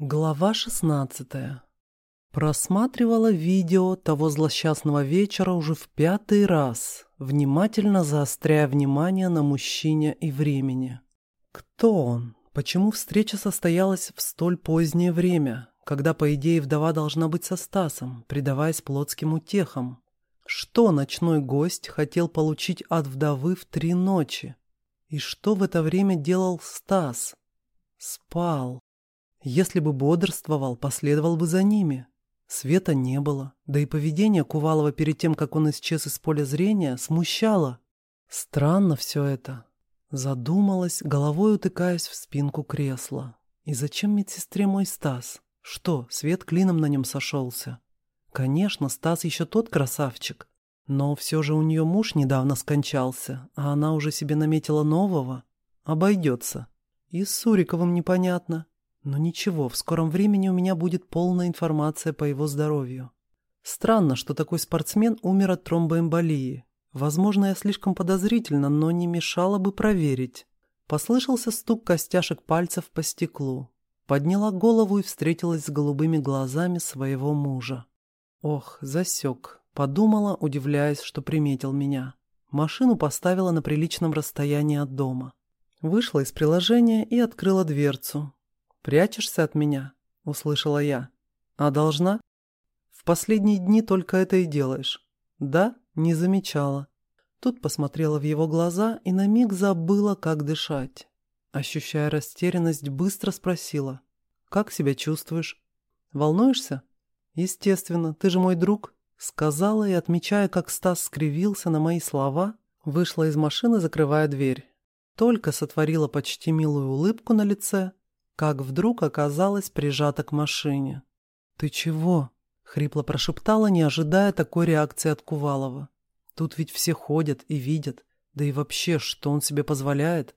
Глава 16. Просматривала видео того злосчастного вечера уже в пятый раз, внимательно заостряя внимание на мужчине и времени. Кто он? Почему встреча состоялась в столь позднее время, когда, по идее, вдова должна быть со Стасом, предаваясь плотским утехам? Что ночной гость хотел получить от вдовы в три ночи? И что в это время делал Стас? Спал. Если бы бодрствовал, последовал бы за ними. Света не было, да и поведение Кувалова перед тем, как он исчез из поля зрения, смущало. Странно все это. Задумалась, головой утыкаясь в спинку кресла. И зачем медсестре мой Стас? Что, свет клином на нем сошелся? Конечно, Стас еще тот красавчик. Но все же у нее муж недавно скончался, а она уже себе наметила нового. Обойдется. И с Суриковым непонятно. Но ничего, в скором времени у меня будет полная информация по его здоровью. Странно, что такой спортсмен умер от тромбоэмболии. Возможно, я слишком подозрительно, но не мешало бы проверить. Послышался стук костяшек пальцев по стеклу. Подняла голову и встретилась с голубыми глазами своего мужа. Ох, засек. Подумала, удивляясь, что приметил меня. Машину поставила на приличном расстоянии от дома. Вышла из приложения и открыла дверцу. «Прячешься от меня?» — услышала я. «А должна?» «В последние дни только это и делаешь». «Да?» — не замечала. Тут посмотрела в его глаза и на миг забыла, как дышать. Ощущая растерянность, быстро спросила. «Как себя чувствуешь? Волнуешься?» «Естественно, ты же мой друг», — сказала и, отмечая, как Стас скривился на мои слова, вышла из машины, закрывая дверь. Только сотворила почти милую улыбку на лице, как вдруг оказалась прижата к машине. «Ты чего?» — хрипло прошептала, не ожидая такой реакции от Кувалова. «Тут ведь все ходят и видят. Да и вообще, что он себе позволяет?»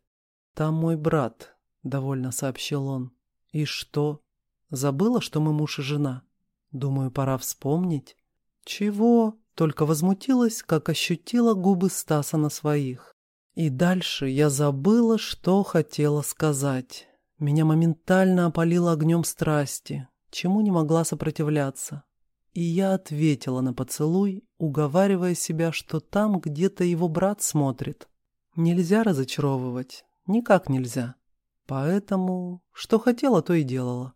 «Там мой брат», — довольно сообщил он. «И что? Забыла, что мы муж и жена? Думаю, пора вспомнить». «Чего?» — только возмутилась, как ощутила губы Стаса на своих. И дальше я забыла, что хотела сказать. Меня моментально опалило огнем страсти, чему не могла сопротивляться. И я ответила на поцелуй, уговаривая себя, что там где-то его брат смотрит. Нельзя разочаровывать, никак нельзя. Поэтому, что хотела, то и делала.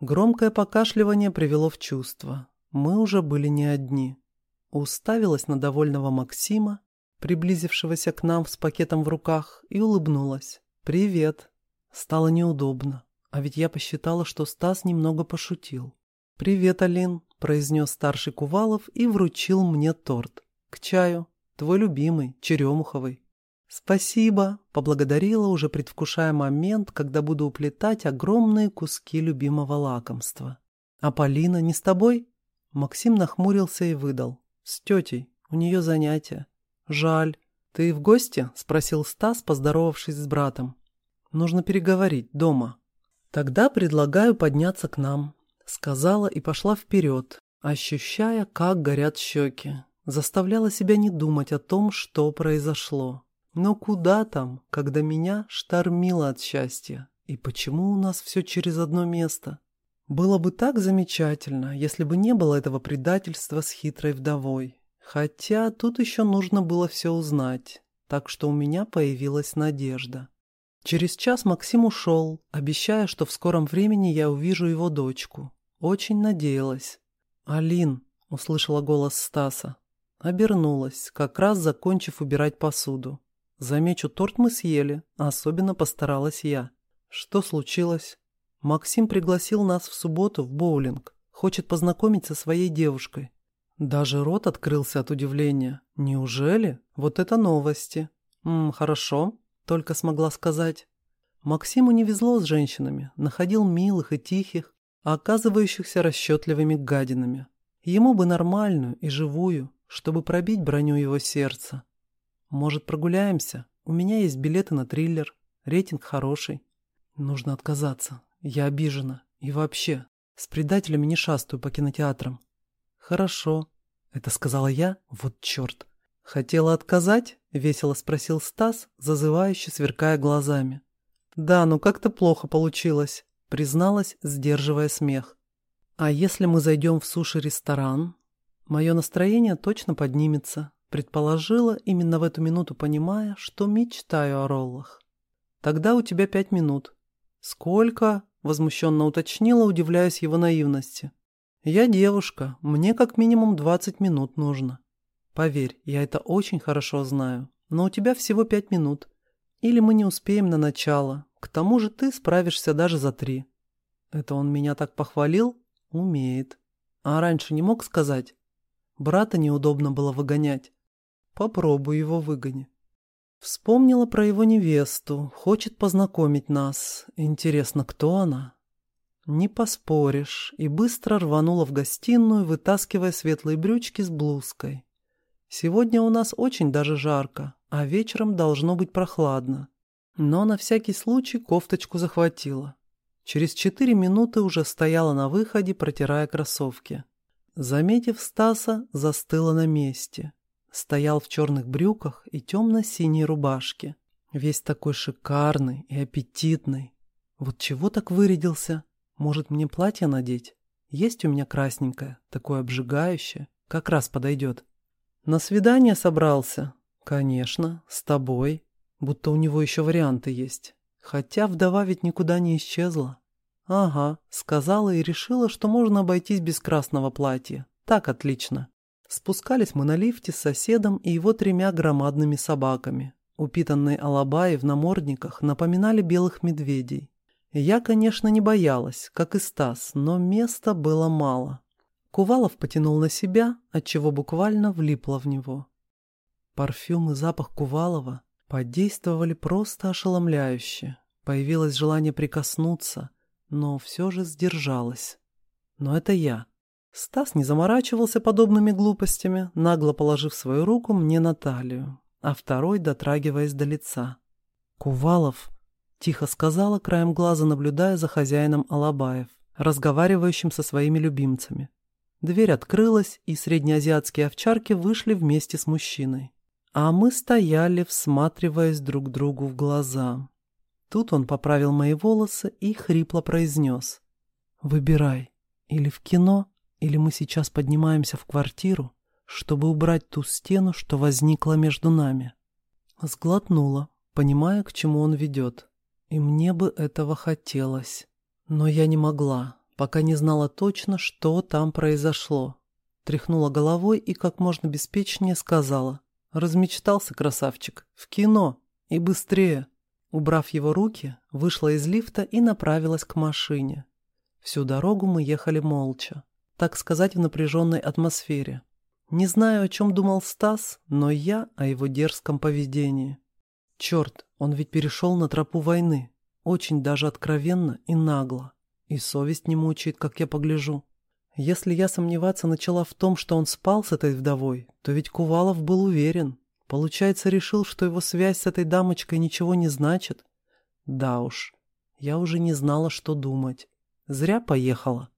Громкое покашливание привело в чувство. Мы уже были не одни. Уставилась на довольного Максима, приблизившегося к нам с пакетом в руках, и улыбнулась. «Привет!» Стало неудобно, а ведь я посчитала, что Стас немного пошутил. «Привет, Алин», — произнес старший Кувалов и вручил мне торт. «К чаю. Твой любимый, черемуховый». «Спасибо», — поблагодарила, уже предвкушая момент, когда буду уплетать огромные куски любимого лакомства. «А Полина не с тобой?» Максим нахмурился и выдал. «С тетей. У нее занятия». «Жаль. Ты в гости?» — спросил Стас, поздоровавшись с братом. Нужно переговорить дома. Тогда предлагаю подняться к нам, сказала и пошла вперед, ощущая, как горят щеки. Заставляла себя не думать о том, что произошло. Но куда там, когда меня штормило от счастья? И почему у нас все через одно место? Было бы так замечательно, если бы не было этого предательства с хитрой вдовой. Хотя тут еще нужно было все узнать, так что у меня появилась надежда. Через час Максим ушел, обещая, что в скором времени я увижу его дочку. Очень надеялась. «Алин», — услышала голос Стаса. Обернулась, как раз закончив убирать посуду. Замечу, торт мы съели, особенно постаралась я. Что случилось? Максим пригласил нас в субботу в боулинг. Хочет познакомить со своей девушкой. Даже рот открылся от удивления. Неужели? Вот это новости. Ммм, хорошо только смогла сказать. Максиму не везло с женщинами, находил милых и тихих, а оказывающихся расчетливыми гадинами. Ему бы нормальную и живую, чтобы пробить броню его сердца. Может, прогуляемся? У меня есть билеты на триллер, рейтинг хороший. Нужно отказаться. Я обижена. И вообще, с предателями не шастаю по кинотеатрам. Хорошо. Это сказала я? Вот черт. Хотела отказать? — весело спросил Стас, зазывающе сверкая глазами. «Да, ну как-то плохо получилось», — призналась, сдерживая смех. А если мы зайдем в суши-ресторан? Мое настроение точно поднимется, предположила, именно в эту минуту понимая, что мечтаю о роллах. Тогда у тебя пять минут. Сколько? Возмущенно уточнила, удивляясь его наивности. Я девушка, мне как минимум двадцать минут нужно. Поверь, я это очень хорошо знаю, но у тебя всего пять минут. Или мы не успеем на начало. К тому же ты справишься даже за три. Это он меня так похвалил? Умеет. А раньше не мог сказать? Брата неудобно было выгонять. Попробуй его выгони. Вспомнила про его невесту, хочет познакомить нас. Интересно, кто она? Не поспоришь, и быстро рванула в гостиную, вытаскивая светлые брючки с блузкой. Сегодня у нас очень даже жарко, а вечером должно быть прохладно. Но на всякий случай кофточку захватила. Через четыре минуты уже стояла на выходе, протирая кроссовки. Заметив Стаса, застыла на месте. Стоял в черных брюках и темно-синей рубашке. Весь такой шикарный и аппетитный. Вот чего так вырядился? Может, мне платье надеть? Есть у меня красненькое, такое обжигающее. Как раз подойдет. На свидание собрался? Конечно, с тобой. Будто у него еще варианты есть. Хотя вдова ведь никуда не исчезла. «Ага», — сказала и решила, что можно обойтись без красного платья. Так отлично. Спускались мы на лифте с соседом и его тремя громадными собаками. Упитанные алабаи в намордниках напоминали белых медведей. Я, конечно, не боялась, как и Стас, но места было мало. Кувалов потянул на себя, отчего буквально влипло в него. Парфюм и запах Кувалова подействовали просто ошеломляюще. Появилось желание прикоснуться, но все же сдержалась. Но это я. Стас не заморачивался подобными глупостями, нагло положив свою руку мне на талию, а второй дотрагиваясь до лица. «Кувалов», — тихо сказала, краем глаза наблюдая за хозяином Алабаев, разговаривающим со своими любимцами. Дверь открылась, и среднеазиатские овчарки вышли вместе с мужчиной. А мы стояли, всматриваясь друг другу в глаза. Тут он поправил мои волосы и хрипло произнес. «Выбирай, или в кино, или мы сейчас поднимаемся в квартиру, чтобы убрать ту стену, что возникла между нами». Сглотнула, понимая, к чему он ведет. И мне бы этого хотелось. Но я не могла, пока не знала точно, что там произошло. Тряхнула головой и как можно беспечнее сказала. Размечтался красавчик. В кино. И быстрее. Убрав его руки, вышла из лифта и направилась к машине. Всю дорогу мы ехали молча, так сказать, в напряженной атмосфере. Не знаю, о чем думал Стас, но я о его дерзком поведении. Черт, он ведь перешел на тропу войны, очень даже откровенно и нагло. И совесть не мучает, как я погляжу. Если я сомневаться начала в том, что он спал с этой вдовой, то ведь Кувалов был уверен, Получается, решил, что его связь с этой дамочкой ничего не значит? Да уж, я уже не знала, что думать. Зря поехала.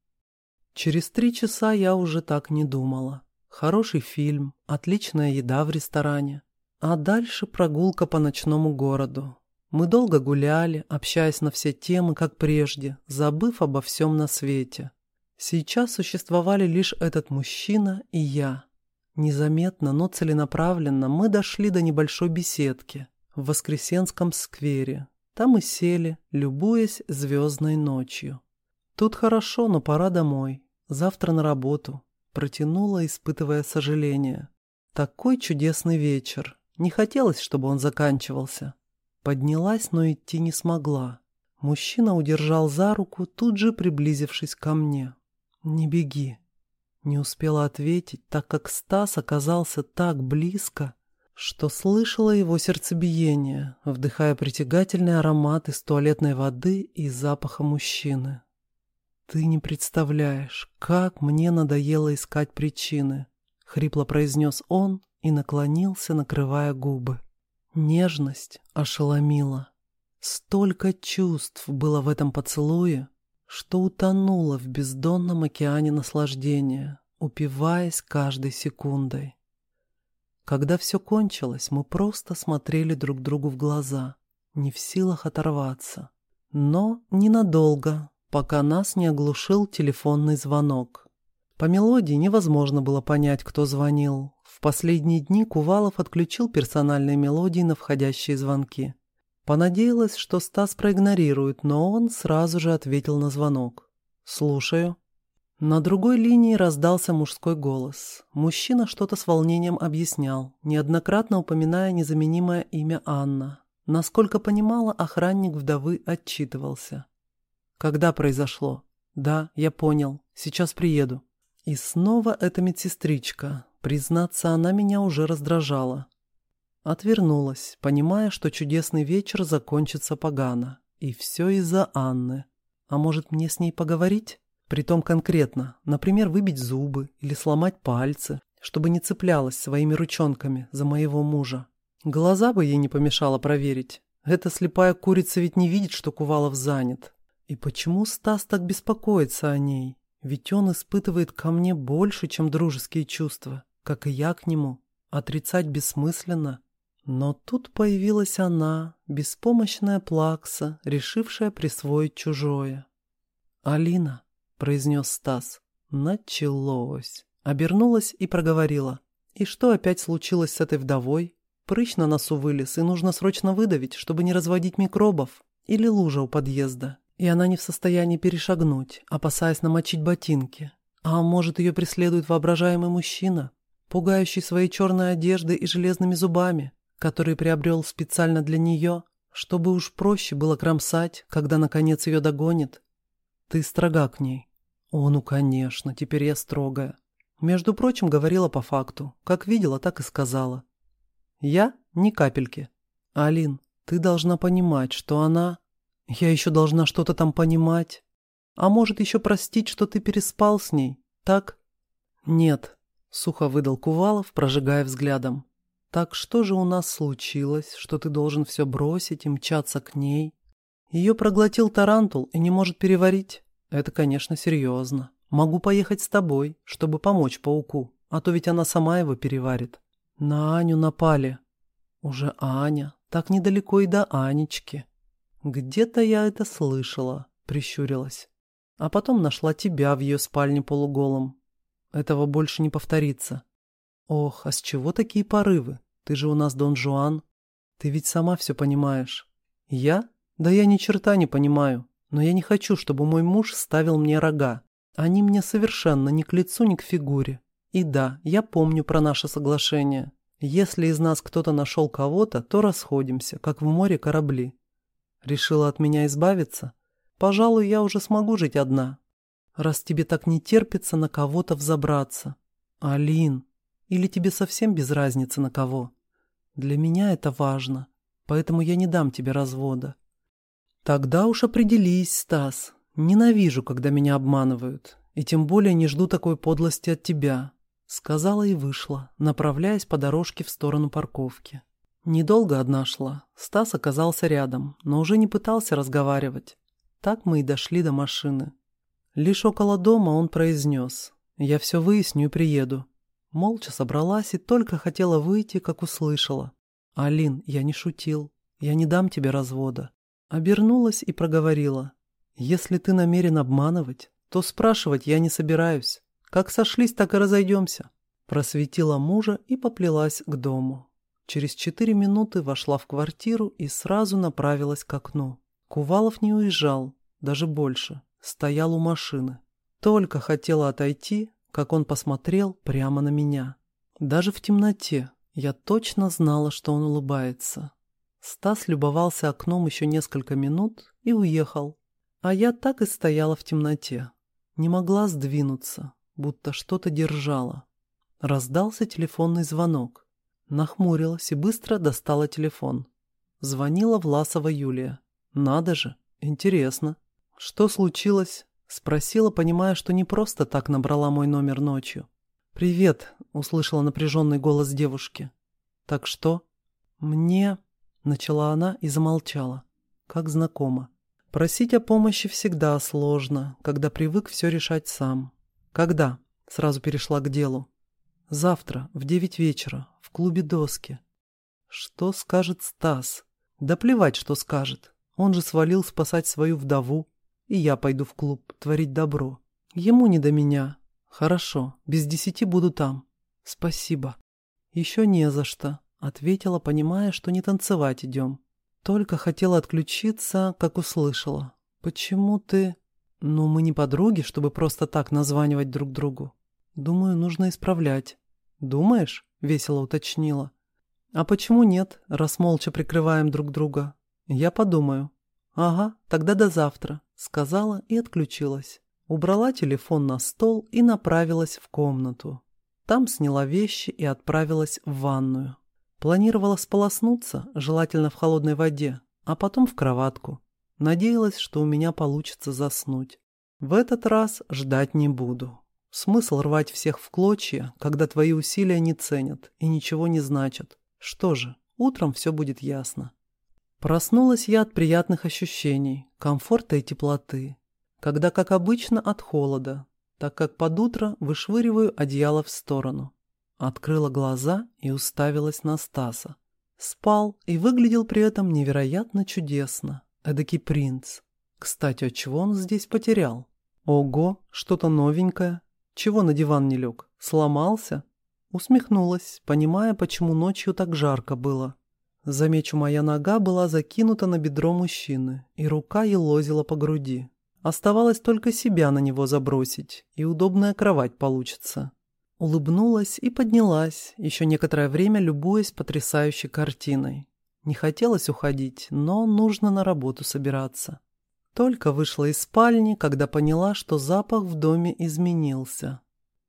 Через три часа я уже так не думала. Хороший фильм, отличная еда в ресторане. А дальше прогулка по ночному городу. Мы долго гуляли, общаясь на все темы, как прежде, забыв обо всем на свете. Сейчас существовали лишь этот мужчина и я. Незаметно, но целенаправленно мы дошли до небольшой беседки в Воскресенском сквере. Там и сели, любуясь звездной ночью. Тут хорошо, но пора домой. Завтра на работу. Протянула, испытывая сожаление. Такой чудесный вечер. Не хотелось, чтобы он заканчивался. Поднялась, но идти не смогла. Мужчина удержал за руку, тут же приблизившись ко мне. «Не беги», не успела ответить, так как Стас оказался так близко, что слышала его сердцебиение, вдыхая притягательный аромат из туалетной воды и запаха мужчины. «Ты не представляешь, как мне надоело искать причины», — хрипло произнес он и наклонился, накрывая губы. Нежность ошеломила. Столько чувств было в этом поцелуе, что утонула в бездонном океане наслаждения, упиваясь каждой секундой. Когда все кончилось, мы просто смотрели друг другу в глаза, не в силах оторваться. Но ненадолго, пока нас не оглушил телефонный звонок. По мелодии невозможно было понять, кто звонил. В последние дни Кувалов отключил персональные мелодии на входящие звонки. Понадеялась, что Стас проигнорирует, но он сразу же ответил на звонок. «Слушаю». На другой линии раздался мужской голос. Мужчина что-то с волнением объяснял, неоднократно упоминая незаменимое имя Анна. Насколько понимала, охранник вдовы отчитывался. «Когда произошло?» «Да, я понял. Сейчас приеду». И снова эта медсестричка. Признаться, она меня уже раздражала. Отвернулась, понимая, что чудесный вечер закончится погано. И все из-за Анны. А может, мне с ней поговорить? Притом конкретно, например, выбить зубы или сломать пальцы, чтобы не цеплялась своими ручонками за моего мужа. Глаза бы ей не помешало проверить. Эта слепая курица ведь не видит, что Кувалов занят. И почему Стас так беспокоится о ней? Ведь он испытывает ко мне больше, чем дружеские чувства, как и я к нему. Отрицать бессмысленно. Но тут появилась она, беспомощная плакса, решившая присвоить чужое. «Алина», — произнес Стас. Началось. Обернулась и проговорила. И что опять случилось с этой вдовой? Прыщ на носу вылез, и нужно срочно выдавить, чтобы не разводить микробов. Или лужа у подъезда. И она не в состоянии перешагнуть, опасаясь намочить ботинки. А может, ее преследует воображаемый мужчина, пугающий своей черной одеждой и железными зубами, который приобрел специально для нее, чтобы уж проще было кромсать, когда, наконец, ее догонит. Ты строга к ней. О, ну, конечно, теперь я строгая. Между прочим, говорила по факту. Как видела, так и сказала. Я ни капельки. Алин, ты должна понимать, что она... Я еще должна что-то там понимать. А может, еще простить, что ты переспал с ней, так? Нет, сухо выдал Кувалов, прожигая взглядом. Так что же у нас случилось, что ты должен все бросить и мчаться к ней? Ее проглотил тарантул и не может переварить? Это, конечно, серьезно. Могу поехать с тобой, чтобы помочь пауку, а то ведь она сама его переварит. На Аню напали. Уже Аня, так недалеко и до Анечки. Где-то я это слышала, прищурилась. А потом нашла тебя в ее спальне полуголом. Этого больше не повторится. Ох, а с чего такие порывы? Ты же у нас Дон Жуан. Ты ведь сама все понимаешь. Я? Да я ни черта не понимаю. Но я не хочу, чтобы мой муж ставил мне рога. Они мне совершенно ни к лицу, ни к фигуре. И да, я помню про наше соглашение. Если из нас кто-то нашел кого-то, то расходимся, как в море корабли. Решила от меня избавиться? Пожалуй, я уже смогу жить одна. Раз тебе так не терпится на кого-то взобраться. Алин, или тебе совсем без разницы на кого? Для меня это важно, поэтому я не дам тебе развода. Тогда уж определись, Стас. Ненавижу, когда меня обманывают, и тем более не жду такой подлости от тебя. Сказала и вышла, направляясь по дорожке в сторону парковки. Недолго одна шла. Стас оказался рядом, но уже не пытался разговаривать. Так мы и дошли до машины. Лишь около дома он произнес. «Я все выясню и приеду. Молча собралась и только хотела выйти, как услышала. «Алин, я не шутил. Я не дам тебе развода». Обернулась и проговорила. «Если ты намерен обманывать, то спрашивать я не собираюсь. Как сошлись, так и разойдемся». Просветила мужа и поплелась к дому. Через четыре минуты вошла в квартиру и сразу направилась к окну. Кувалов не уезжал, даже больше. Стоял у машины. Только хотела отойти, как он посмотрел прямо на меня. Даже в темноте я точно знала, что он улыбается. Стас любовался окном еще несколько минут и уехал. А я так и стояла в темноте. Не могла сдвинуться, будто что-то держала. Раздался телефонный звонок. Нахмурилась и быстро достала телефон. Звонила Власова Юлия. Надо же, интересно. Что случилось? Спросила, понимая, что не просто так набрала мой номер ночью. «Привет», — услышала напряженный голос девушки. «Так что?» «Мне...» — начала она и замолчала. Как знакомо. Просить о помощи всегда сложно, когда привык все решать сам. «Когда?» — сразу перешла к делу. «Завтра, в девять вечера, в клубе доски». «Что скажет Стас?» «Да плевать, что скажет. Он же свалил спасать свою вдову. И я пойду в клуб творить добро. Ему не до меня. Хорошо, без десяти буду там. Спасибо. Еще не за что, ответила, понимая, что не танцевать идем. Только хотела отключиться, как услышала. Почему ты... Ну, мы не подруги, чтобы просто так названивать друг другу. Думаю, нужно исправлять. Думаешь? Весело уточнила. А почему нет, раз молча прикрываем друг друга? Я подумаю. Ага, тогда до завтра, сказала и отключилась. Убрала телефон на стол и направилась в комнату. Там сняла вещи и отправилась в ванную. Планировала сполоснуться, желательно в холодной воде, а потом в кроватку. Надеялась, что у меня получится заснуть. В этот раз ждать не буду. Смысл рвать всех в клочья, когда твои усилия не ценят и ничего не значат. Что же, утром все будет ясно. Проснулась я от приятных ощущений, комфорта и теплоты, когда, как обычно, от холода, так как под утро вышвыриваю одеяло в сторону. Открыла глаза и уставилась на Стаса. Спал и выглядел при этом невероятно чудесно. Эдакий принц. Кстати, а чего он здесь потерял? Ого, что-то новенькое. Чего на диван не лег? Сломался? Усмехнулась, понимая, почему ночью так жарко было. Замечу, моя нога была закинута на бедро мужчины, и рука елозила по груди. Оставалось только себя на него забросить, и удобная кровать получится. Улыбнулась и поднялась, еще некоторое время любуясь потрясающей картиной. Не хотелось уходить, но нужно на работу собираться. Только вышла из спальни, когда поняла, что запах в доме изменился.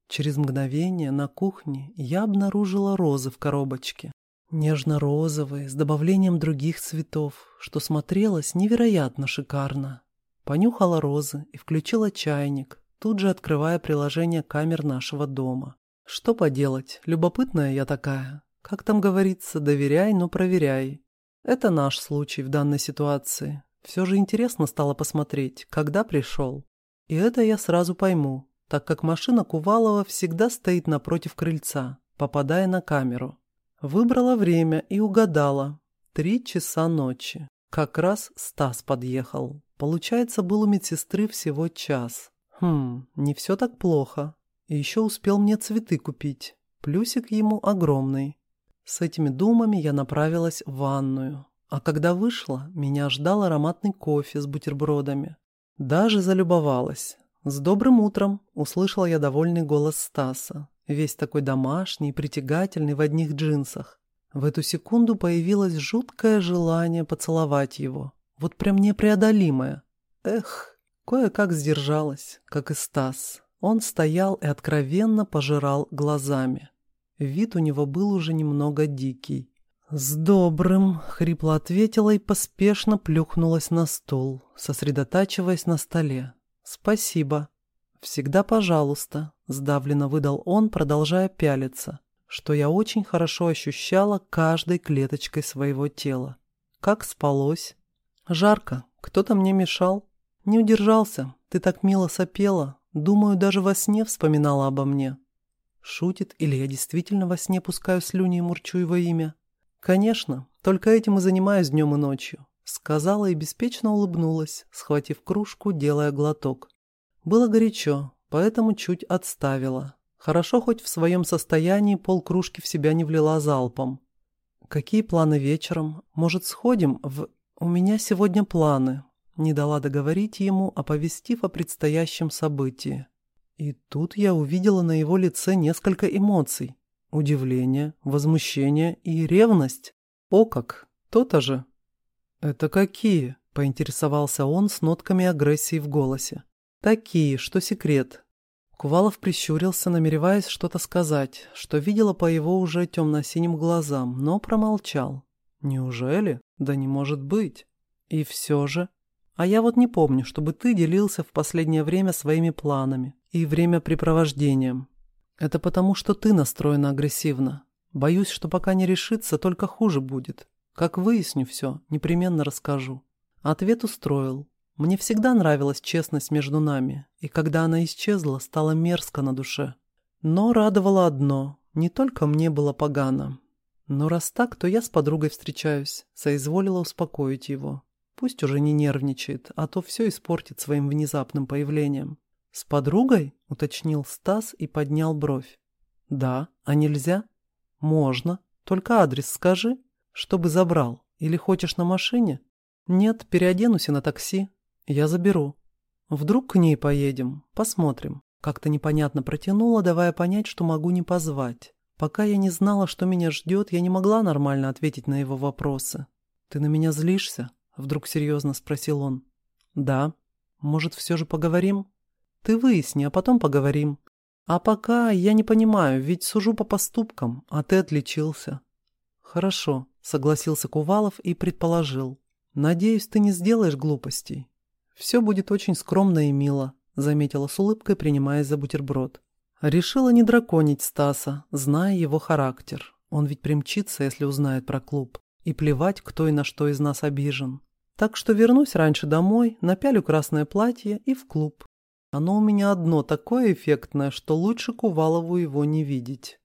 Через мгновение на кухне я обнаружила розы в коробочке. Нежно-розовые, с добавлением других цветов, что смотрелось невероятно шикарно. Понюхала розы и включила чайник, тут же открывая приложение камер нашего дома. Что поделать, любопытная я такая. Как там говорится, доверяй, но проверяй. Это наш случай в данной ситуации. Все же интересно стало посмотреть, когда пришел. И это я сразу пойму, так как машина Кувалова всегда стоит напротив крыльца, попадая на камеру. Выбрала время и угадала. Три часа ночи. Как раз Стас подъехал. Получается, был у медсестры всего час. Хм, не все так плохо. И еще успел мне цветы купить. Плюсик ему огромный. С этими думами я направилась в ванную. А когда вышла, меня ждал ароматный кофе с бутербродами. Даже залюбовалась. «С добрым утром!» – услышала я довольный голос Стаса. Весь такой домашний, притягательный в одних джинсах. В эту секунду появилось жуткое желание поцеловать его. Вот прям непреодолимое. Эх, кое-как сдержалась, как и Стас. Он стоял и откровенно пожирал глазами. Вид у него был уже немного дикий. «С добрым!» — хрипло ответила и поспешно плюхнулась на стул, сосредотачиваясь на столе. «Спасибо!» «Всегда пожалуйста!» — сдавленно выдал он, продолжая пялиться, что я очень хорошо ощущала каждой клеточкой своего тела. Как спалось? Жарко. Кто-то мне мешал. Не удержался. Ты так мило сопела. Думаю, даже во сне вспоминала обо мне. Шутит, или я действительно во сне пускаю слюни и мурчу его имя? Конечно, только этим и занимаюсь днем и ночью. Сказала и беспечно улыбнулась, схватив кружку, делая глоток. Было горячо, поэтому чуть отставила. Хорошо хоть в своем состоянии полкружки в себя не влила залпом. «Какие планы вечером? Может, сходим в...» «У меня сегодня планы», не дала договорить ему, оповестив о предстоящем событии. И тут я увидела на его лице несколько эмоций. Удивление, возмущение и ревность. О как! То-то же. «Это какие?» – поинтересовался он с нотками агрессии в голосе. «Такие, что секрет». Кувалов прищурился, намереваясь что-то сказать, что видела по его уже темно-синим глазам, но промолчал. «Неужели? Да не может быть». И все же а я вот не помню, чтобы ты делился в последнее время своими планами и времяпрепровождением. Это потому, что ты настроена агрессивно. Боюсь, что пока не решится, только хуже будет. Как выясню все, непременно расскажу. Ответ устроил. Мне всегда нравилась честность между нами, и когда она исчезла, стало мерзко на душе. Но радовало одно – не только мне было погано. Но раз так, то я с подругой встречаюсь, соизволила успокоить его. Пусть уже не нервничает, а то все испортит своим внезапным появлением. «С подругой?» — уточнил Стас и поднял бровь. «Да, а нельзя?» «Можно. Только адрес скажи, чтобы забрал. Или хочешь на машине?» «Нет, переоденусь и на такси. Я заберу. Вдруг к ней поедем? Посмотрим». Как-то непонятно протянула, давая понять, что могу не позвать. Пока я не знала, что меня ждет, я не могла нормально ответить на его вопросы. «Ты на меня злишься?» — вдруг серьезно спросил он. «Да. Может, все же поговорим?» «Ты выясни, а потом поговорим. А пока я не понимаю, ведь сужу по поступкам, а ты отличился». «Хорошо», — согласился Кувалов и предположил. «Надеюсь, ты не сделаешь глупостей. Все будет очень скромно и мило», — заметила с улыбкой, принимаясь за бутерброд. Решила не драконить Стаса, зная его характер. Он ведь примчится, если узнает про клуб. И плевать, кто и на что из нас обижен. Так что вернусь раньше домой, напялю красное платье и в клуб. Оно у меня одно такое эффектное, что лучше Кувалову его не видеть.